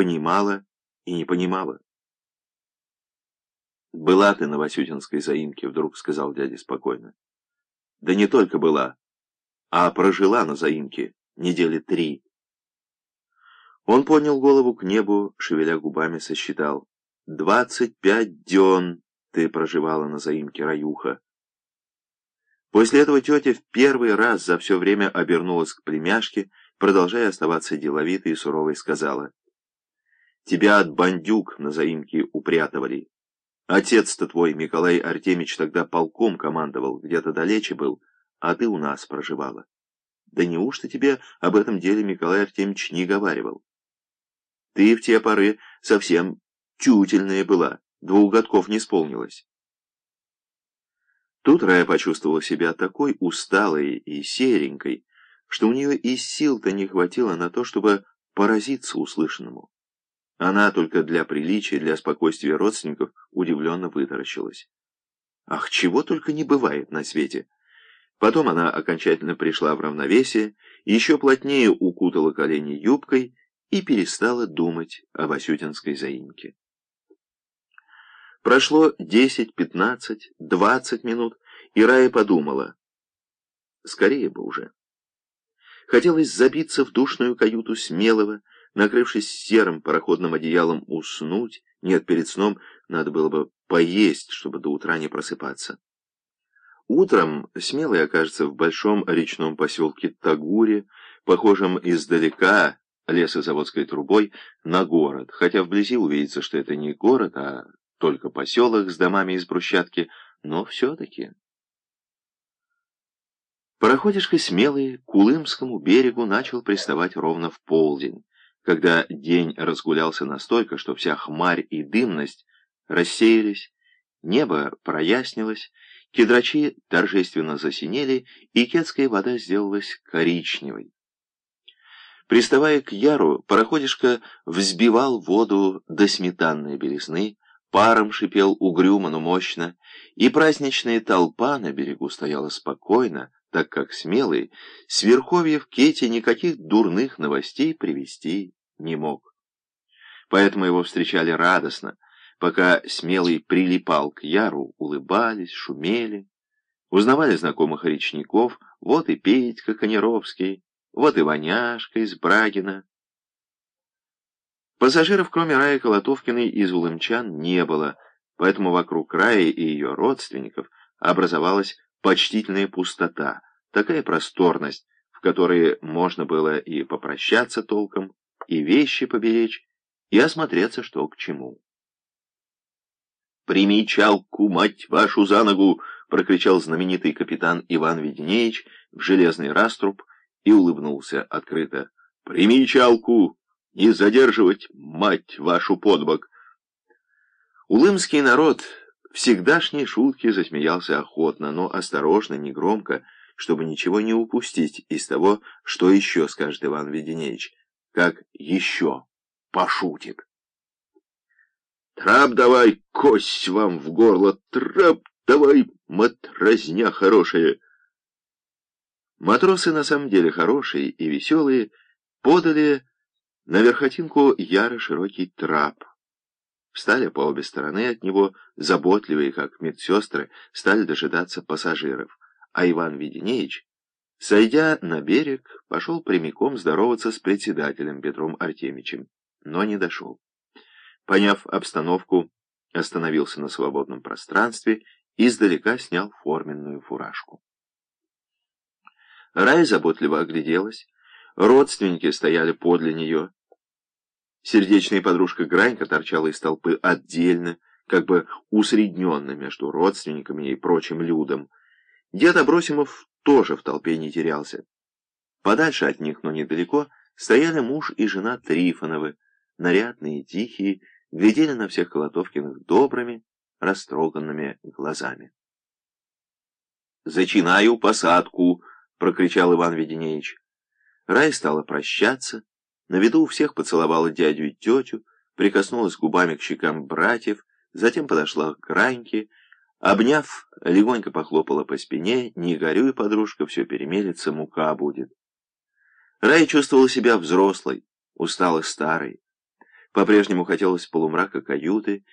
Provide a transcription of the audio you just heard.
понимала и не понимала. «Была ты на Васютинской заимке», — вдруг сказал дядя спокойно. «Да не только была, а прожила на заимке недели три». Он поднял голову к небу, шевеля губами, сосчитал. «Двадцать пять дён ты проживала на заимке, Раюха». После этого тетя в первый раз за все время обернулась к племяшке, продолжая оставаться деловитой и суровой, сказала. «Тебя от бандюк на заимке упрятывали. Отец-то твой, Николай Артемич, тогда полком командовал, где-то далече был, а ты у нас проживала. Да неужто тебе об этом деле Николай Артемич не говаривал? Ты в те поры совсем тютельная была, двух годков не исполнилось. Тут Рая почувствовала себя такой усталой и серенькой, что у нее и сил-то не хватило на то, чтобы поразиться услышанному. Она только для приличия, для спокойствия родственников удивленно вытаращилась. Ах, чего только не бывает на свете! Потом она окончательно пришла в равновесие, еще плотнее укутала колени юбкой и перестала думать о Васютинской заимке. Прошло десять, пятнадцать, двадцать минут, и Рая подумала. Скорее бы уже. Хотелось забиться в душную каюту смелого, накрывшись серым пароходным одеялом, уснуть. Нет, перед сном надо было бы поесть, чтобы до утра не просыпаться. Утром смелый окажется в большом речном поселке Тагуре, похожем издалека лесозаводской трубой на город, хотя вблизи увидится, что это не город, а только поселок с домами из брусчатки, но все-таки... Пароходишка смелый к Улымскому берегу начал приставать ровно в полдень когда день разгулялся настолько, что вся хмарь и дымность рассеялись, небо прояснилось, кедрачи торжественно засинели, и кетская вода сделалась коричневой. Приставая к яру, пароходишка взбивал воду до сметанной белизны, паром шипел угрюмо, но мощно, и праздничная толпа на берегу стояла спокойно, так как смелый, с верховьев Кете никаких дурных новостей привести не мог. Поэтому его встречали радостно, пока смелый прилипал к Яру, улыбались, шумели, узнавали знакомых речников, вот и Петька Конеровский, вот и Ваняшка из Брагина. Пассажиров, кроме Раи Колотовкиной, из Улымчан не было, поэтому вокруг Раи и ее родственников образовалась почтительная пустота, такая просторность, в которой можно было и попрощаться толком, и вещи поберечь, и осмотреться, что к чему. «Прими чалку, мать вашу, за ногу!» — прокричал знаменитый капитан Иван Веденеевич в железный раструб и улыбнулся открыто. «Прими чалку! Не задерживать, мать вашу, подбок!» Улымский народ всегдашней шутки засмеялся охотно, но осторожно, негромко, чтобы ничего не упустить из того, что еще скажет Иван Веденеевич как еще пошутит. Трап давай, кость вам в горло, трап давай, матрозня хорошая. Матросы на самом деле хорошие и веселые, подали на верхотинку яро широкий трап. Встали по обе стороны от него, заботливые, как медсестры, стали дожидаться пассажиров, а Иван Веденеевич Сойдя на берег, пошел прямиком здороваться с председателем Петром Артемичем, но не дошел. Поняв обстановку, остановился на свободном пространстве и издалека снял форменную фуражку. Рай заботливо огляделась, родственники стояли подле нее. Сердечная подружка Гранька торчала из толпы отдельно, как бы усредненно между родственниками и прочим людом. Дед Абросимов тоже в толпе не терялся. Подальше от них, но недалеко, стояли муж и жена Трифоновы, нарядные, тихие, глядели на всех Колотовкиных добрыми, растроганными глазами. «Зачинаю посадку!» — прокричал Иван Веденеевич. Рай стала прощаться, на виду у всех поцеловала дядю и тетю, прикоснулась губами к щекам братьев, затем подошла к Раньке, Обняв, легонько похлопала по спине, не горюй, подружка, все перемелется, мука будет. Рай чувствовала себя взрослой, устала старой. По-прежнему хотелось полумрака каюты,